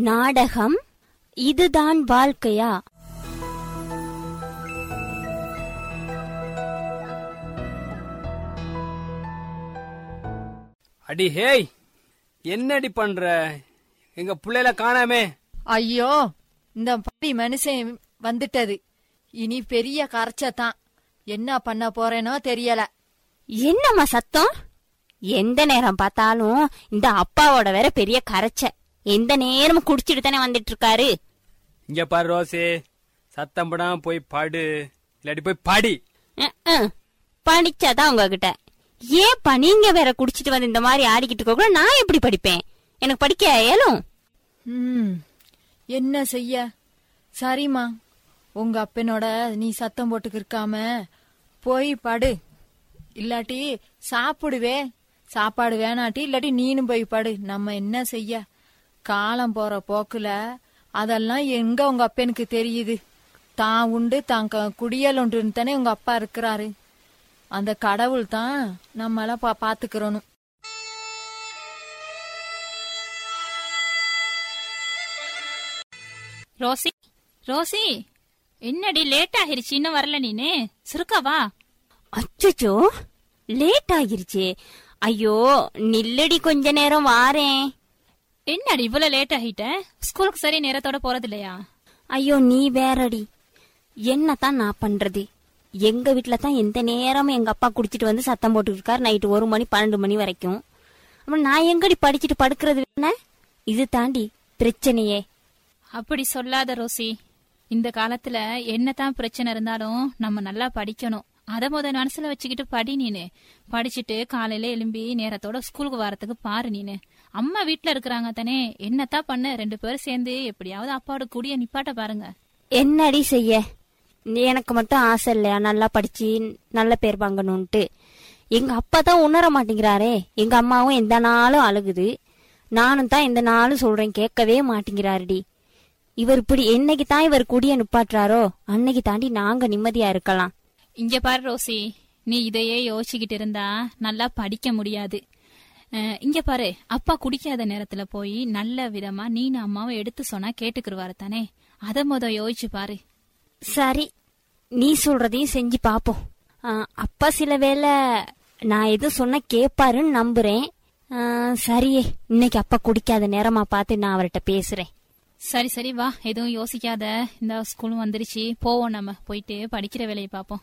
நாடகம் இதுதான் வாழ்க்கையா? அடி ஹேய் என்னடி பண்ற? எங்க புள்ளையில காணாமே. ஐயோ இந்த பாவி மனுஷன் வந்துட்டது. இனி பெரிய கரைச்சத்தான் என்ன பண்ண போறேனோ தெரியல. என்னம்மா சத்தம்? எந்த நேரம் பார்த்தாலும் இந்த அப்பாவோட வேற பெரிய கரைச்ச எந்த நேரமும் குடிச்சிட்டு தானே வந்துட்டு இருக்காரு இங்க பாரு ரோசி சத்தம் படாம போய் பாடு. இல்லாட்டி போய் பாடி. படிச்சாதான் உங்ககிட்ட. ஏப்பா நீங்க வேற குடிச்சிட்டு வந்து இந்த மாதிரி ஆடிக்கிட்டு இருக்க கூட நான் எப்படி படிப்பேன்? எனக்கு படிக்க இயலும் ம். என்ன செய்ய? சரிம்மா. உங்க அப்பனோட நீ சத்தம் போட்டுக்கு இருக்காம போய் படு. இல்லாட்டி சாப்பிடுவே. சாப்பாடு வேணாட்டி இல்லாட்டி நீனும் போய் படு. நம்ம என்ன செய்ய? காலம் போற போக்குல அதெல்லாம் எங்க உங்க அப்பனுக்கு தெரியுது. தான் உண்டு தான் க- குடியல் உண்டுன்னு தானே உங்க அப்பா இருக்கிறாரு. அந்த கடவுள் தான் நம்மள பா பாத்துக்கிறணும் ரோசி ரோசி என்னடி லேட் ஆகிருச்சு இன்னும் வரல நீனு? சுருக்கா வா. அச்சச்சோ லேட் ஆகிருச்சே. ஐயோ நில்லடி கொஞ்ச நேரம் வாரேன். என்னடி இவ்வளவு லேட் ஆகிட்ட ஸ்கூலுக்கு சரி நேரத்தோட போறது இல்லையா ஐயோ நீ வேறடி. என்னத்தான் நான் பண்றது? எங்க வீட்ல தான் எந்த நேரமும் எங்க அப்பா குடிச்சிட்டு வந்து சத்தம் போட்டுட்டு இருக்காரு. நைட்டு ஒரு மணி பன்னெண்டு மணி வரைக்கும். அப்புறம் நான் எங்கடி படிச்சிட்டு படுக்கிறது என்ன? இது தாண்டி பிரச்சனையே. அப்படி சொல்லாத ரோசி. இந்த காலத்துல என்னதான் பிரச்சனை இருந்தாலும் நம்ம நல்லா படிக்கணும். அத முத மனசுல வச்சுக்கிட்டு படி நீனு. படிச்சுட்டு காலையில எழும்பி நேரத்தோட ஸ்கூலுக்கு வரதுக்கு பாரு நீனு. அம்மா வீட்ல இருக்கிறாங்க தானே என்னத்தான் பண்ண? ரெண்டு பேரும் சேர்ந்து எப்படியாவது அப்பாவோட குடிய நிப்பாட்ட பாருங்க. என்னடி செய்ய? எனக்கு மட்டும் ஆசை இல்லையா? நல்லா படிச்சு நல்ல பேர் வாங்கணும்ட்டு எங்க அப்பா தான் உணர மாட்டேங்கிறாரே. எங்க அம்மாவும் எந்த நாளும் அழுகுது. நானும் தான் எந்த நாளும் சொல்றேன் கேட்கவே மாட்டேங்கிறாருடி. இவர் இப்படி என்னைக்கு தான் இவர் குடிய நிப்பாட்டுறாரோ அன்னைக்கு தாண்டி நாங்க நிம்மதியா இருக்கலாம். இங்க பாரு ரோசி நீ இதையே யோசிச்சுக்கிட்டு இருந்தா நல்லா படிக்க முடியாது. இங்க பாரு அப்பா குடிக்காத நேரத்துல போய் நல்ல விதமா நீனு அம்மாவும் எடுத்து சொன்னா கேட்டுக்குருவாரு தானே? அத முத யோசிச்சு பாரு. சரி நீ சொல்றதையும் செஞ்சு பாப்போம். அப்பா சில வேளை நான் எதுவும் சொன்னா கேப்பாருன்னு நம்புறேன். சரியே இன்னைக்கு அப்பா குடிக்காத நேரமா பார்த்து நான் அவர்கிட்ட பேசுறேன். சரி சரி வா. எதுவும் யோசிக்காத. இந்த ஸ்கூலும் வந்துருச்சு. போவோம் நம்ம. போயிட்டு படிக்கிற வேலையை பார்ப்போம்